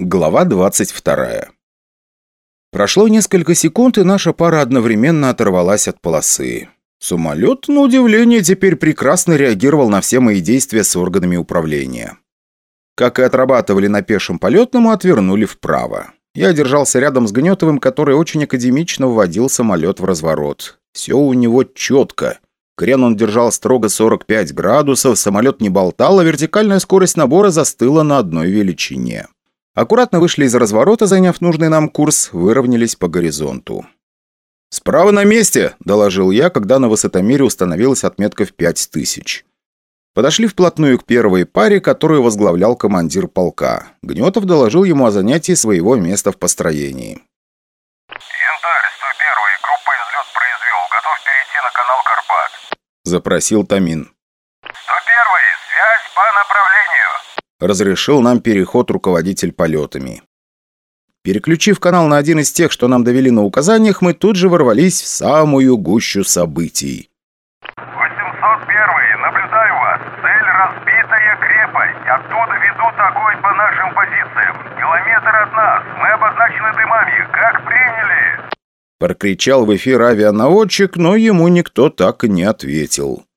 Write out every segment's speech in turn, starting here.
Глава 22 Прошло несколько секунд, и наша пара одновременно оторвалась от полосы. Самолет, на удивление, теперь прекрасно реагировал на все мои действия с органами управления. Как и отрабатывали на пешем полетном, отвернули вправо. Я держался рядом с Гнетовым, который очень академично вводил самолет в разворот. Все у него четко. Крен он держал строго 45 градусов, самолет не болтал, а вертикальная скорость набора застыла на одной величине. Аккуратно вышли из разворота, заняв нужный нам курс, выровнялись по горизонту. «Справа на месте!» – доложил я, когда на высотомере установилась отметка в 5000. Подошли вплотную к первой паре, которую возглавлял командир полка. Гнетов доложил ему о занятии своего места в построении. «Янтарь, 101 группа взлет произвел. Готов перейти на канал Карпат». Запросил Тамин. «101 связь по направлению». Разрешил нам переход руководитель полетами. Переключив канал на один из тех, что нам довели на указаниях, мы тут же ворвались в самую гущу событий. 801 наблюдаю вас. Цель разбитая крепость. Оттуда ведут огонь по нашим позициям. Километр от нас. Мы обозначены дымами. Как приняли? Прокричал в эфир авианаводчик, но ему никто так и не ответил.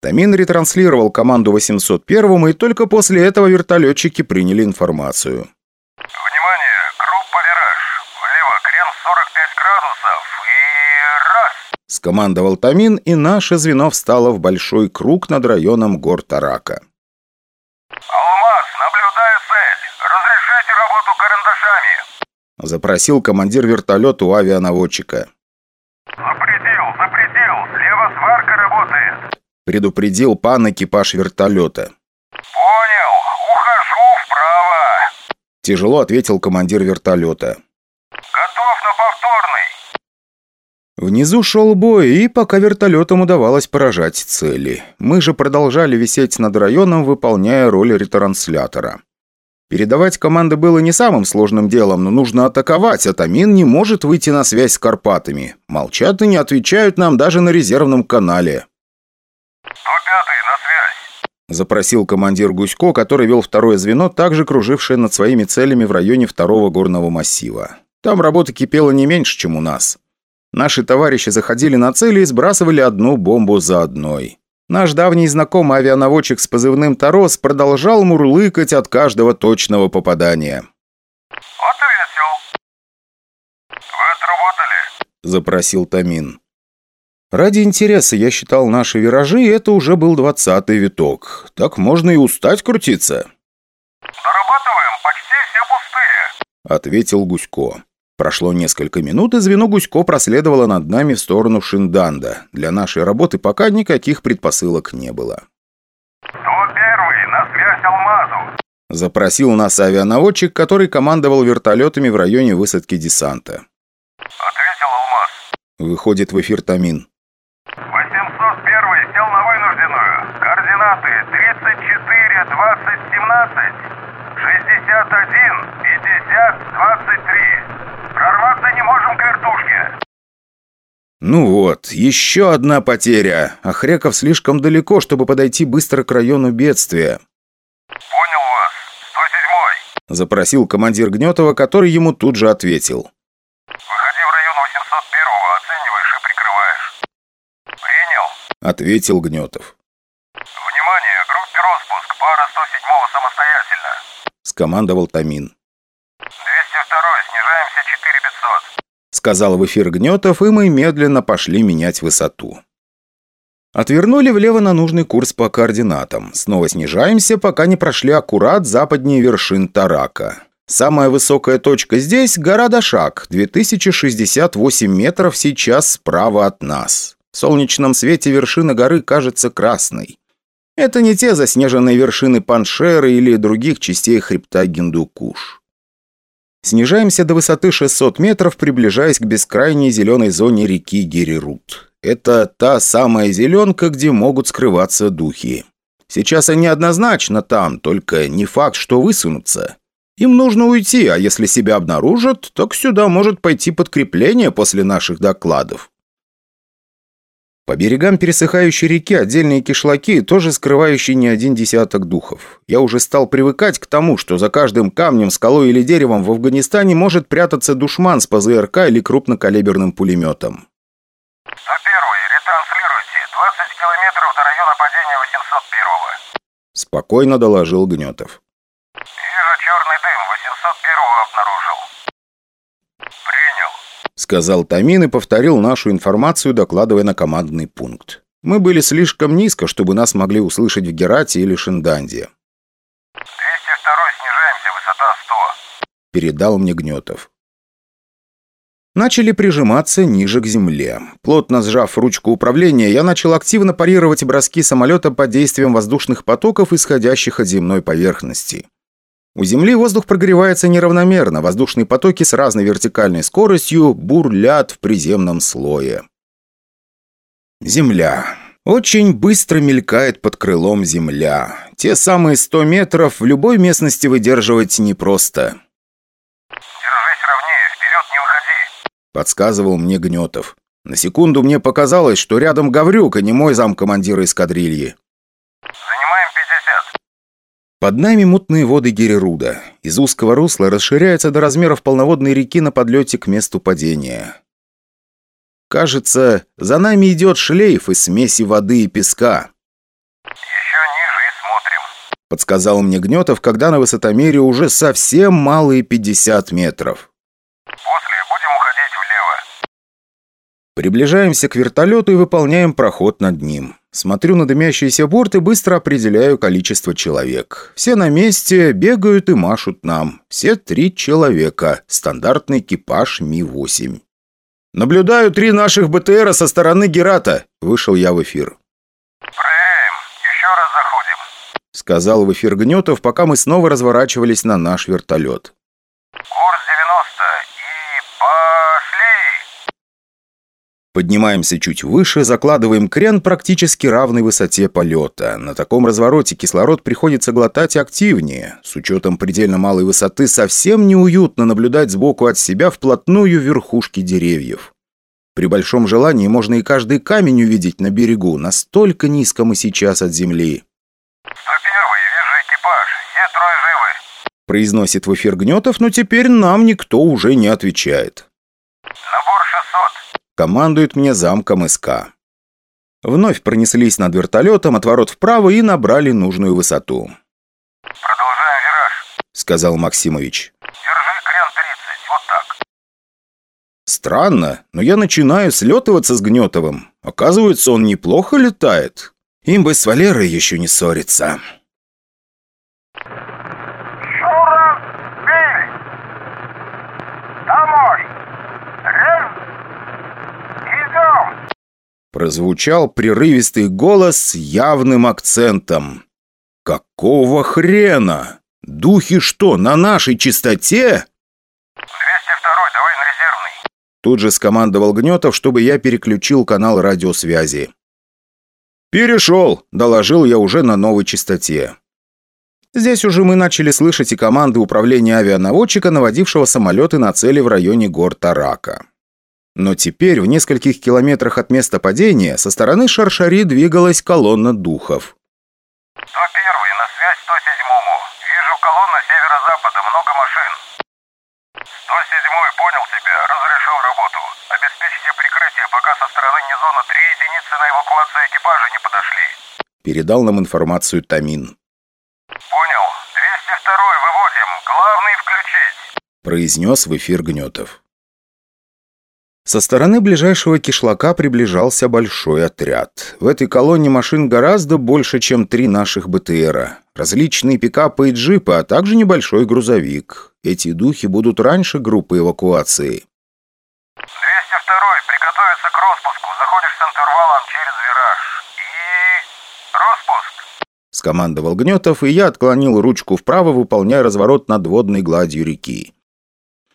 Тамин ретранслировал команду 801 и только после этого вертолетчики приняли информацию. Внимание, группа «Вираж». Влево крен 45 градусов и раз. Скомандовал Тамин, и наше звено встало в большой круг над районом гор Тарака. Алмаз, наблюдаю цель. Разрешите работу карандашами. Запросил командир вертолета у авианаводчика. Предупредил пан экипаж вертолета. Понял. Ухожу вправо. Тяжело ответил командир вертолета. Готов на повторный. Внизу шел бой, и пока вертолетам удавалось поражать цели. Мы же продолжали висеть над районом, выполняя роль ретранслятора. Передавать команды было не самым сложным делом, но нужно атаковать, а Тамин не может выйти на связь с Карпатами. Молчат и не отвечают нам даже на резервном канале. 105 на связь. Запросил командир Гусько, который вел второе звено, также кружившее над своими целями в районе второго горного массива. Там работа кипела не меньше, чем у нас. Наши товарищи заходили на цели и сбрасывали одну бомбу за одной. Наш давний знакомый авианаводчик с позывным «Тарос» продолжал мурлыкать от каждого точного попадания. Ответил. Вы отработали? Запросил Тамин. Ради интереса я считал наши виражи, и это уже был двадцатый виток. Так можно и устать крутиться. Дорабатываем, почти все пустые. Ответил Гусько. Прошло несколько минут, и звено Гусько проследовало над нами в сторону Шинданда. Для нашей работы пока никаких предпосылок не было. 101 на связь Алмазу. Запросил нас авианаводчик, который командовал вертолетами в районе высадки десанта. Ответил Алмаз. Выходит в эфир Тамин. 801 сел на вынужденную. Координаты 34, 20, 17, 61, 50, 23. Прорваться не можем Ну вот, еще одна потеря. Ахреков слишком далеко, чтобы подойти быстро к району бедствия. Понял вас. 107 Запросил командир Гнетова, который ему тут же ответил. Выходи в район 801 оцениваешь и прикрываешь. Принял. Ответил Гнетов. Внимание, группе распуск, пара 107 самостоятельно. Скомандовал Тамин. 202 снижаемся 4500. Сказал в эфир Гнетов, и мы медленно пошли менять высоту. Отвернули влево на нужный курс по координатам. Снова снижаемся, пока не прошли аккурат западнее вершин Тарака. Самая высокая точка здесь – гора Дашак, 2068 метров сейчас справа от нас. В солнечном свете вершина горы кажется красной. Это не те заснеженные вершины Паншеры или других частей хребта Гиндукуш. Снижаемся до высоты 600 метров, приближаясь к бескрайней зеленой зоне реки Герерут. Это та самая зеленка, где могут скрываться духи. Сейчас они однозначно там, только не факт, что высунутся. Им нужно уйти, а если себя обнаружат, то сюда может пойти подкрепление после наших докладов. По берегам пересыхающей реки отдельные кишлаки, тоже скрывающие не один десяток духов. Я уже стал привыкать к тому, что за каждым камнем, скалой или деревом в Афганистане может прятаться душман с ПЗРК или крупнокалиберным пулеметом. 101 ретранслируйте. 20 километров до района падения 801-го. Спокойно доложил Гнетов. Вижу черный дым. 801-го обнаружил. Сказал Тамин и повторил нашу информацию, докладывая на командный пункт. Мы были слишком низко, чтобы нас могли услышать в Герате или Шинданде. 202 снижаемся. Высота 100. Передал мне Гнетов. Начали прижиматься ниже к земле. Плотно сжав ручку управления, я начал активно парировать броски самолета под действием воздушных потоков, исходящих от земной поверхности. У Земли воздух прогревается неравномерно, воздушные потоки с разной вертикальной скоростью бурлят в приземном слое. Земля. Очень быстро мелькает под крылом Земля. Те самые 100 метров в любой местности выдерживать непросто. Держись ровнее. Вперед не выходи. Подсказывал мне Гнетов. На секунду мне показалось, что рядом Гаврюк, а не мой замкомандира эскадрильи. Занимаем 50. Под нами мутные воды Гереруда. Из узкого русла расширяется до размеров полноводной реки на подлете к месту падения. Кажется, за нами идет шлейф из смеси воды и песка, Еще ниже и смотрим. подсказал мне Гнетов, когда на высотомере уже совсем малые 50 метров. После будем уходить влево. Приближаемся к вертолету и выполняем проход над ним. Смотрю на дымящийся борт и быстро определяю количество человек. Все на месте, бегают и машут нам. Все три человека. Стандартный экипаж Ми-8. «Наблюдаю три наших БТРа со стороны Герата», – вышел я в эфир. Прэм. Еще раз заходим. Сказал в эфир Гнетов, пока мы снова разворачивались на наш вертолет. Курс 90. И пошли. Поднимаемся чуть выше, закладываем крен практически равной высоте полета. На таком развороте кислород приходится глотать активнее. С учетом предельно малой высоты совсем неуютно наблюдать сбоку от себя вплотную верхушки деревьев. При большом желании можно и каждый камень увидеть на берегу, настолько низко мы сейчас от земли. 101 вижу экипаж. Все трое живы. Произносит в эфир Гнетов, но теперь нам никто уже не отвечает. Набор 600. Командует мне замком СК. Вновь пронеслись над вертолетом, отворот вправо и набрали нужную высоту. Продолжаем вираж. Сказал Максимович. Держи крен 30. Вот так. Странно, но я начинаю слетываться с Гнетовым. Оказывается, он неплохо летает. Им бы с Валерой еще не ссориться. Прозвучал прерывистый голос с явным акцентом. «Какого хрена? Духи что, на нашей чистоте?» 202 давай на резервный. Тут же скомандовал Гнетов, чтобы я переключил канал радиосвязи. «Перешел», – доложил я уже на новой частоте. Здесь уже мы начали слышать и команды управления авианаводчика, наводившего самолеты на цели в районе гор Тарака. Но теперь в нескольких километрах от места падения со стороны Шаршари двигалась колонна духов. 101 на связь 107-му. Вижу колонна северо-запада, много машин. 107-й понял тебя, разрешил работу. Обеспечьте прикрытие, пока со стороны Низона три единицы на эвакуацию экипажа не подошли. Передал нам информацию Тамин. Понял. 202 выводим. Главный включить. произнес в эфир Гнетов. Со стороны ближайшего кишлака приближался большой отряд. В этой колонне машин гораздо больше, чем три наших БТРа. Различные пикапы и джипы, а также небольшой грузовик. Эти духи будут раньше группы эвакуации. 202 приготовиться к распуску. Заходишь с интервалом через вираж. И... Распуск. Скомандовал Гнетов, и я отклонил ручку вправо, выполняя разворот над водной гладью реки.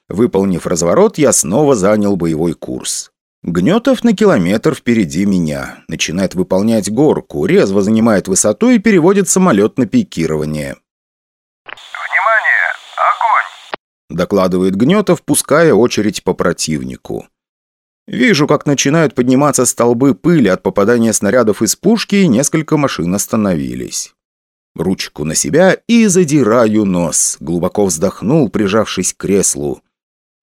Выполнив разворот, я снова занял боевой курс. Гнетов на километр впереди меня. Начинает выполнять горку, резво занимает высоту и переводит самолет на пикирование. Внимание! Огонь! Докладывает Гнетов, пуская очередь по противнику. Вижу, как начинают подниматься столбы пыли от попадания снарядов из пушки, и несколько машин остановились. Ручку на себя и задираю нос. Глубоко вздохнул, прижавшись к креслу.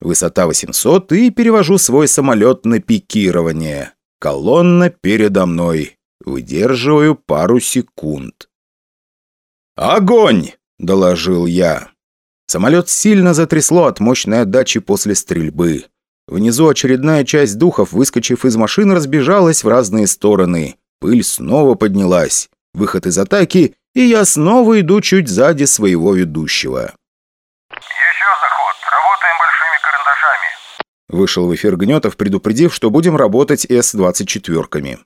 Высота 800 и перевожу свой самолет на пикирование. Колонна передо мной. Выдерживаю пару секунд. «Огонь!» – доложил я. Самолет сильно затрясло от мощной отдачи после стрельбы. Внизу очередная часть духов, выскочив из машин, разбежалась в разные стороны. Пыль снова поднялась. Выход из атаки, и я снова иду чуть сзади своего ведущего. Еще заход. Работаем большими карандашами. Вышел в эфир Гнетов, предупредив, что будем работать С-24-ками.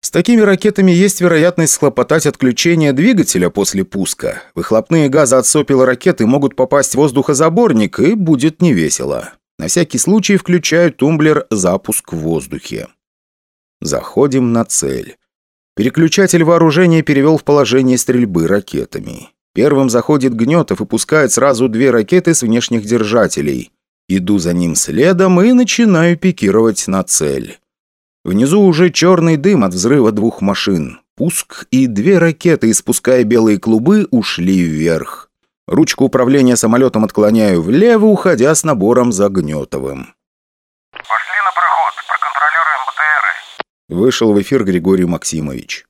С такими ракетами есть вероятность схлопотать отключение двигателя после пуска. Выхлопные газы от сопела ракеты могут попасть в воздухозаборник, и будет невесело. На всякий случай включаю тумблер «Запуск в воздухе». Заходим на цель. Переключатель вооружения перевел в положение стрельбы ракетами. Первым заходит Гнетов и пускает сразу две ракеты с внешних держателей. Иду за ним следом и начинаю пикировать на цель. Внизу уже черный дым от взрыва двух машин. Пуск и две ракеты, испуская белые клубы, ушли вверх. Ручку управления самолетом отклоняю влево, уходя с набором за Гнетовым. Пошли на проход. Проконтролируем БТРы. Вышел в эфир Григорий Максимович.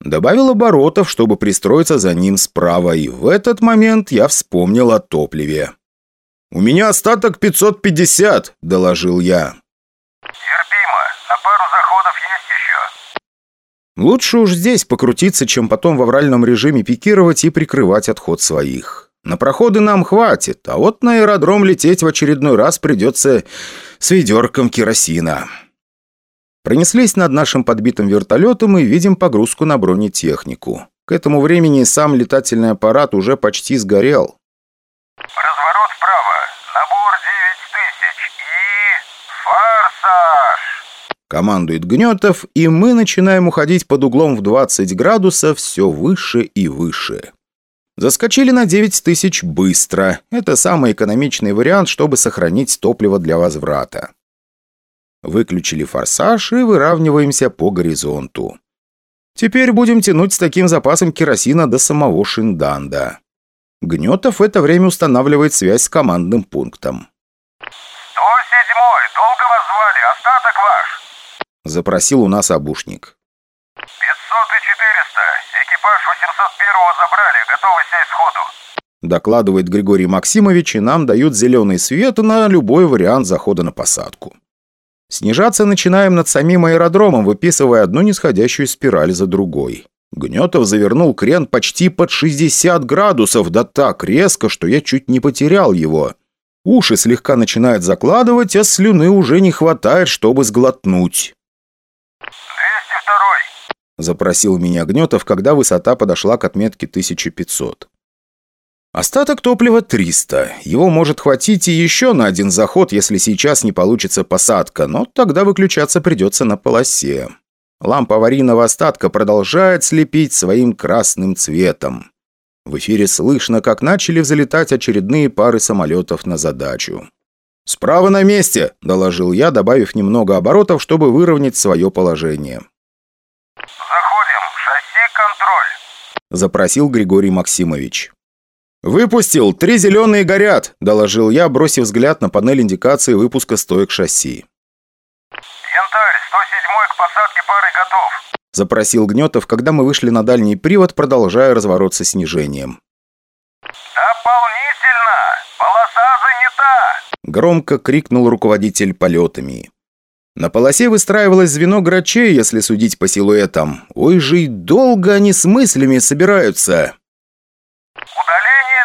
Добавил оборотов, чтобы пристроиться за ним справа, и в этот момент я вспомнил о топливе. «У меня остаток 550», – доложил я. Терпимо. На пару заходов есть еще. Лучше уж здесь покрутиться, чем потом в авральном режиме пикировать и прикрывать отход своих. На проходы нам хватит, а вот на аэродром лететь в очередной раз придется с ведерком керосина. Пронеслись над нашим подбитым вертолетом и видим погрузку на бронетехнику. К этому времени сам летательный аппарат уже почти сгорел. Разворот вправо. Набор 9000 и... Форсаж. Командует Гнетов, и мы начинаем уходить под углом в 20 градусов все выше и выше. Заскочили на 9 тысяч быстро. Это самый экономичный вариант, чтобы сохранить топливо для возврата. Выключили форсаж и выравниваемся по горизонту. Теперь будем тянуть с таким запасом керосина до самого Шинданда. Гнетов в это время устанавливает связь с командным пунктом. 107-й. Долго вас звали. Остаток ваш. Запросил у нас обушник. 500 и 400. Экипаж 801-го забрали. Готовы сесть сходу. Докладывает Григорий Максимович, и нам дают зеленый свет на любой вариант захода на посадку. Снижаться начинаем над самим аэродромом, выписывая одну нисходящую спираль за другой. Гнетов завернул крен почти под 60 градусов, да так резко, что я чуть не потерял его. Уши слегка начинают закладывать, а слюны уже не хватает, чтобы сглотнуть. 202-й. Запросил меня Гнетов, когда высота подошла к отметке 1500. Остаток топлива 300. Его может хватить и еще на один заход, если сейчас не получится посадка, но тогда выключаться придется на полосе. Лампа аварийного остатка продолжает слепить своим красным цветом. В эфире слышно, как начали взлетать очередные пары самолетов на задачу. «Справа на месте!» – доложил я, добавив немного оборотов, чтобы выровнять свое положение. Заходим. Шасси контроль. – запросил Григорий Максимович. «Выпустил! Три зеленые горят!» – доложил я, бросив взгляд на панель индикации выпуска стоек шасси. Янтарь. 107-й к посадке парой готов. – запросил Гнетов, когда мы вышли на дальний привод, продолжая разворот со снижением. Дополнительно. Полоса занята. Громко крикнул руководитель полетами. На полосе выстраивалось звено грачей, если судить по силуэтам. Ой же и долго они с мыслями собираются. Удаление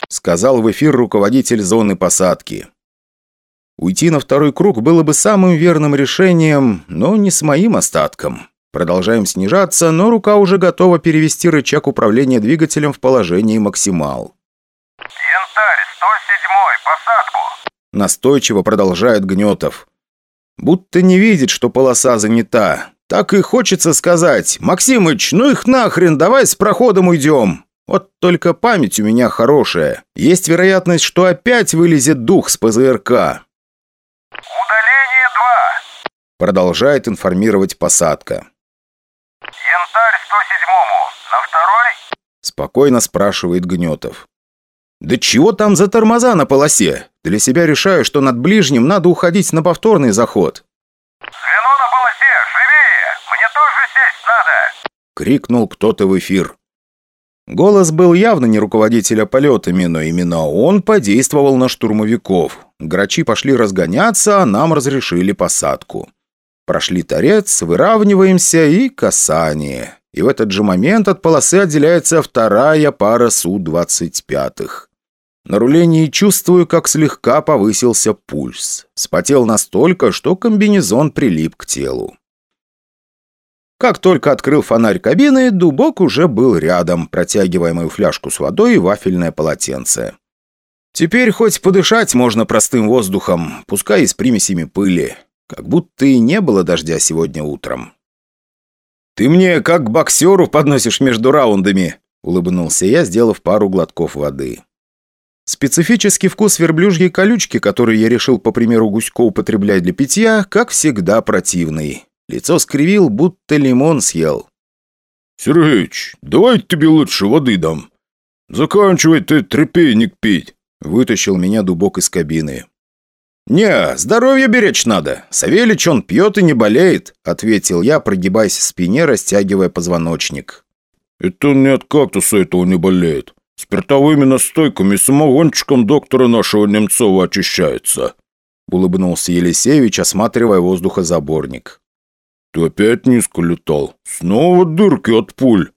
3. сказал в эфир руководитель зоны посадки. Уйти на второй круг было бы самым верным решением, но не с моим остатком. Продолжаем снижаться, но рука уже готова перевести рычаг управления двигателем в положение максимал. Янтарь. 107-й. Посадку. Настойчиво продолжает Гнетов. Будто не видит, что полоса занята. Так и хочется сказать. «Максимыч, ну их нахрен, давай с проходом уйдем». Вот только память у меня хорошая. Есть вероятность, что опять вылезет дух с ПЗРК. Удаление Продолжает информировать посадка. Янтарь 107-му. На второй? Спокойно спрашивает Гнетов. «Да чего там за тормоза на полосе? Для себя решаю, что над ближним надо уходить на повторный заход». Звено на полосе, живее! Мне тоже сесть надо! Крикнул кто-то в эфир. Голос был явно не руководителя полетами, но именно он подействовал на штурмовиков. Грачи пошли разгоняться, а нам разрешили посадку. Прошли торец, выравниваемся и касание. И в этот же момент от полосы отделяется вторая пара Су-25. На рулении чувствую, как слегка повысился пульс. Спотел настолько, что комбинезон прилип к телу. Как только открыл фонарь кабины, дубок уже был рядом, протягивая мою фляжку с водой и вафельное полотенце. Теперь хоть подышать можно простым воздухом, пускай и с примесями пыли. Как будто и не было дождя сегодня утром. «Ты мне как боксеру подносишь между раундами», — улыбнулся я, сделав пару глотков воды. Специфический вкус верблюжьей колючки, который я решил, по примеру Гусько, употреблять для питья, как всегда противный. Лицо скривил, будто лимон съел. «Сергеич, давай тебе лучше воды дам. Заканчивай ты трепейник пить», — вытащил меня дубок из кабины. «Не, здоровье беречь надо. Савельич он пьет и не болеет», — ответил я, прогибаясь в спине, растягивая позвоночник. «Это не от кактуса этого не болеет. Спиртовыми настойками и самогончиком доктора нашего Немцова очищается», — улыбнулся Елисеевич, осматривая воздухозаборник. «Ты опять низко летал? Снова дырки от пуль!»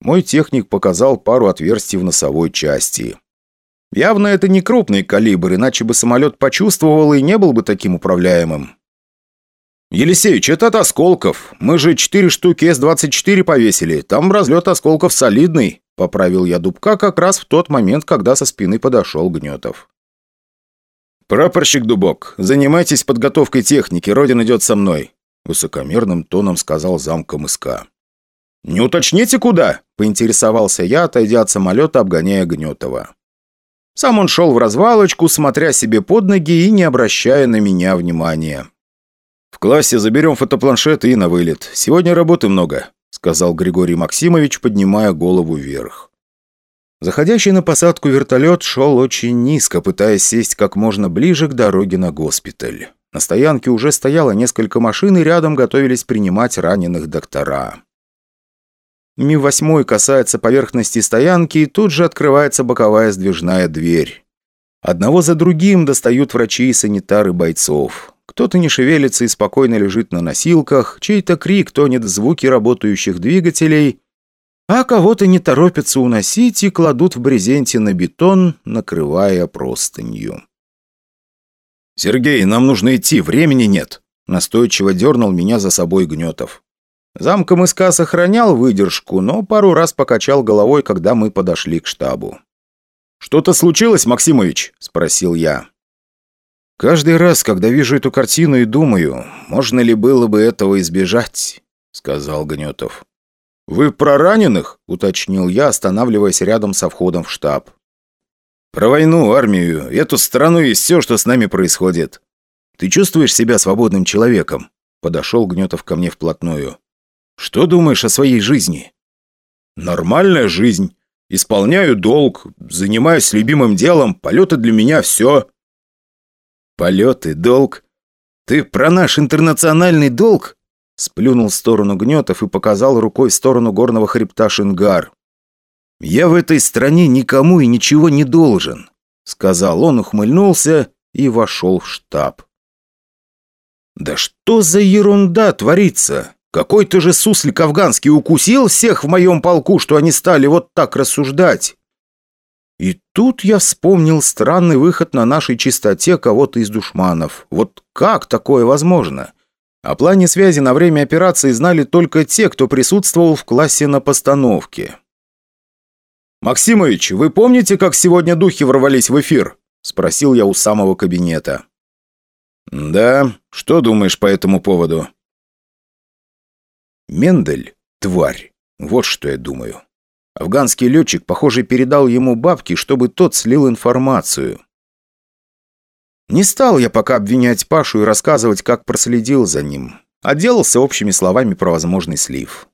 Мой техник показал пару отверстий в носовой части. Явно это не крупный калибр, иначе бы самолет почувствовал и не был бы таким управляемым. «Елисеевич, это от осколков. Мы же четыре штуки С-24 повесили. Там разлет осколков солидный», — поправил я Дубка как раз в тот момент, когда со спины подошел Гнетов. «Прапорщик Дубок, занимайтесь подготовкой техники, Родин идет со мной. Высокомерным тоном сказал замком СК. «Не уточните, куда?» – поинтересовался я, отойдя от самолета, обгоняя Гнетова. Сам он шел в развалочку, смотря себе под ноги и не обращая на меня внимания. «В классе заберем фотопланшет и на вылет. Сегодня работы много», – сказал Григорий Максимович, поднимая голову вверх. Заходящий на посадку вертолет шел очень низко, пытаясь сесть как можно ближе к дороге на госпиталь. На стоянке уже стояло несколько машин, и рядом готовились принимать раненых доктора. Ми-8 касается поверхности стоянки, и тут же открывается боковая сдвижная дверь. Одного за другим достают врачи и санитары бойцов. Кто-то не шевелится и спокойно лежит на носилках, чей-то крик тонет в звуки работающих двигателей, а кого-то не торопятся уносить и кладут в брезенте на бетон, накрывая простынью. «Сергей, нам нужно идти, времени нет!» Настойчиво дернул меня за собой Гнетов. Замком СК сохранял выдержку, но пару раз покачал головой, когда мы подошли к штабу. «Что-то случилось, Максимович?» – спросил я. «Каждый раз, когда вижу эту картину и думаю, можно ли было бы этого избежать?» – сказал Гнетов. «Вы про раненых?» – уточнил я, останавливаясь рядом со входом в штаб. Про войну, армию, эту страну и все, что с нами происходит. Ты чувствуешь себя свободным человеком?» Подошел Гнетов ко мне вплотную. «Что думаешь о своей жизни?» «Нормальная жизнь. Исполняю долг, занимаюсь любимым делом, полеты для меня все». «Полеты, долг? Ты про наш интернациональный долг?» Сплюнул в сторону Гнетов и показал рукой в сторону горного хребта Шингар. «Я в этой стране никому и ничего не должен», — сказал он, ухмыльнулся и вошел в штаб. «Да что за ерунда творится? Какой-то же суслик афганский укусил всех в моем полку, что они стали вот так рассуждать». И тут я вспомнил странный выход на нашей чистоте кого-то из душманов. Вот как такое возможно? О плане связи на время операции знали только те, кто присутствовал в классе на постановке. «Максимович, вы помните, как сегодня духи ворвались в эфир?» – спросил я у самого кабинета. «Да, что думаешь по этому поводу?» Мендель – тварь. Вот что я думаю. Афганский летчик, похоже, передал ему бабки, чтобы тот слил информацию. Не стал я пока обвинять Пашу и рассказывать, как проследил за ним. Отделался общими словами про возможный слив.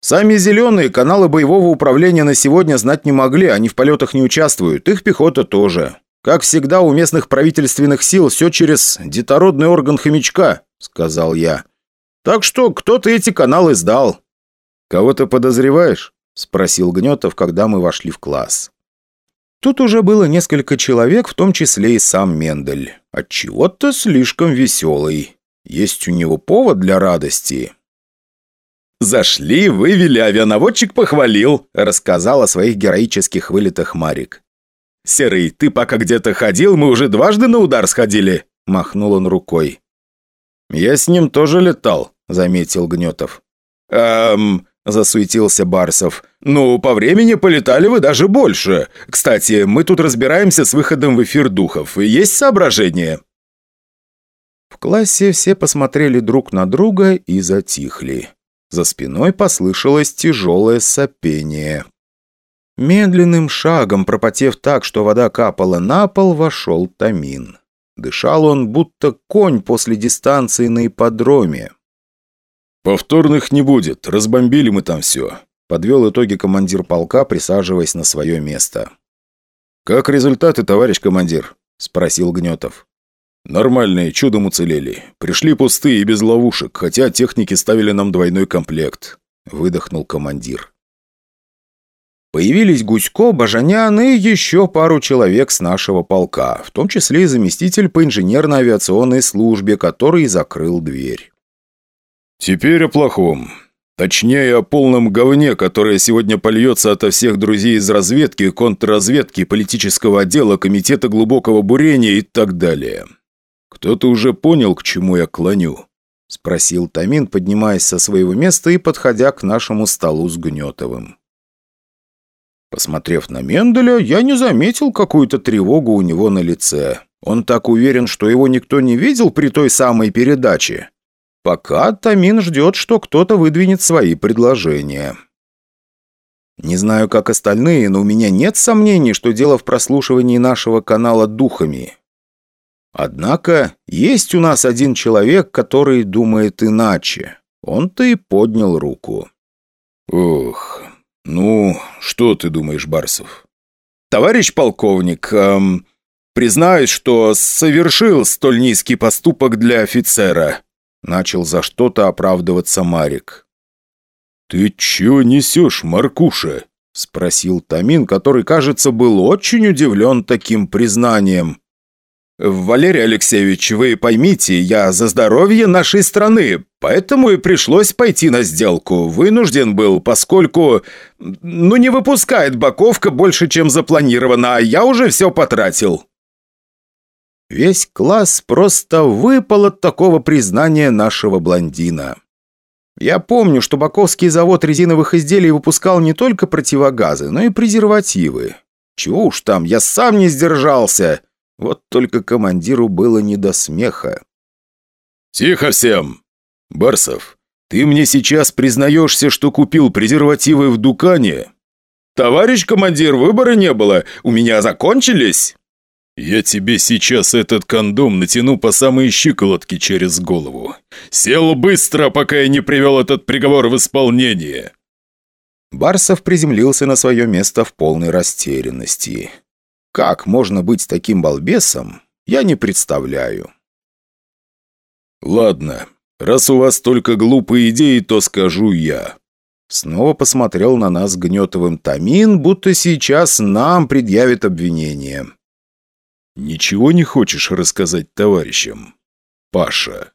Сами «зеленые» каналы боевого управления на сегодня знать не могли, они в полетах не участвуют, их пехота тоже. Как всегда, у местных правительственных сил все через детородный орган хомячка, сказал я. Так что кто-то эти каналы сдал. «Кого-то подозреваешь?» – спросил Гнетов, когда мы вошли в класс. Тут уже было несколько человек, в том числе и сам Мендель. Отчего-то слишком веселый. Есть у него повод для радости. «Зашли, вывели, авианаводчик похвалил», — рассказал о своих героических вылетах Марик. «Серый, ты пока где-то ходил, мы уже дважды на удар сходили», — махнул он рукой. «Я с ним тоже летал», — заметил Гнетов. «Эм...» — засуетился Барсов. «Ну, по времени полетали вы даже больше. Кстати, мы тут разбираемся с выходом в эфир духов. Есть соображения?» В классе все посмотрели друг на друга и затихли. За спиной послышалось тяжелое сопение. Медленным шагом, пропотев так, что вода капала на пол, вошел Тамин. Дышал он, будто конь после дистанции на ипподроме. «Повторных не будет, разбомбили мы там все», — подвел итоги командир полка, присаживаясь на свое место. «Как результаты, товарищ командир?» — спросил Гнетов. «Нормальные, чудом уцелели. Пришли пустые и без ловушек, хотя техники ставили нам двойной комплект», — выдохнул командир. Появились Гусько, Бажанян и еще пару человек с нашего полка, в том числе и заместитель по инженерно-авиационной службе, который закрыл дверь. «Теперь о плохом. Точнее, о полном говне, которое сегодня польется ото всех друзей из разведки, контрразведки, политического отдела, комитета глубокого бурения и так далее. «Кто-то уже понял, к чему я клоню?» – спросил Тамин, поднимаясь со своего места и подходя к нашему столу с Гнетовым. Посмотрев на Менделя, я не заметил какую-то тревогу у него на лице. Он так уверен, что его никто не видел при той самой передаче. Пока Тамин ждет, что кто-то выдвинет свои предложения. Не знаю, как остальные, но у меня нет сомнений, что дело в прослушивании нашего канала духами. Однако есть у нас один человек, который думает иначе. Он-то и поднял руку. «Ох, ну, что ты думаешь, Барсов?» «Товарищ полковник, эм, признаюсь, что совершил столь низкий поступок для офицера», начал за что-то оправдываться Марик. «Ты чего несешь, Маркуша?» спросил Тамин, который, кажется, был очень удивлен таким признанием. «Валерий Алексеевич, вы поймите, я за здоровье нашей страны, поэтому и пришлось пойти на сделку. Вынужден был, поскольку... Ну, не выпускает Баковка больше, чем запланировано, а я уже все потратил». Весь класс просто выпал от такого признания нашего блондина. Я помню, что Баковский завод резиновых изделий выпускал не только противогазы, но и презервативы. Чего уж там, я сам не сдержался. Вот только командиру было не до смеха. «Тихо всем! Барсов, ты мне сейчас признаешься, что купил презервативы в Дукане?» «Товарищ командир, выбора не было. У меня закончились». «Я тебе сейчас этот кондом натяну по самые щиколотки через голову. Сел быстро, пока я не привел этот приговор в исполнение». Барсов приземлился на свое место в полной растерянности. Как можно быть таким балбесом, я не представляю. «Ладно, раз у вас только глупые идеи, то скажу я». Снова посмотрел на нас гнетовым Тамин, будто сейчас нам предъявит обвинение. «Ничего не хочешь рассказать товарищам, Паша?»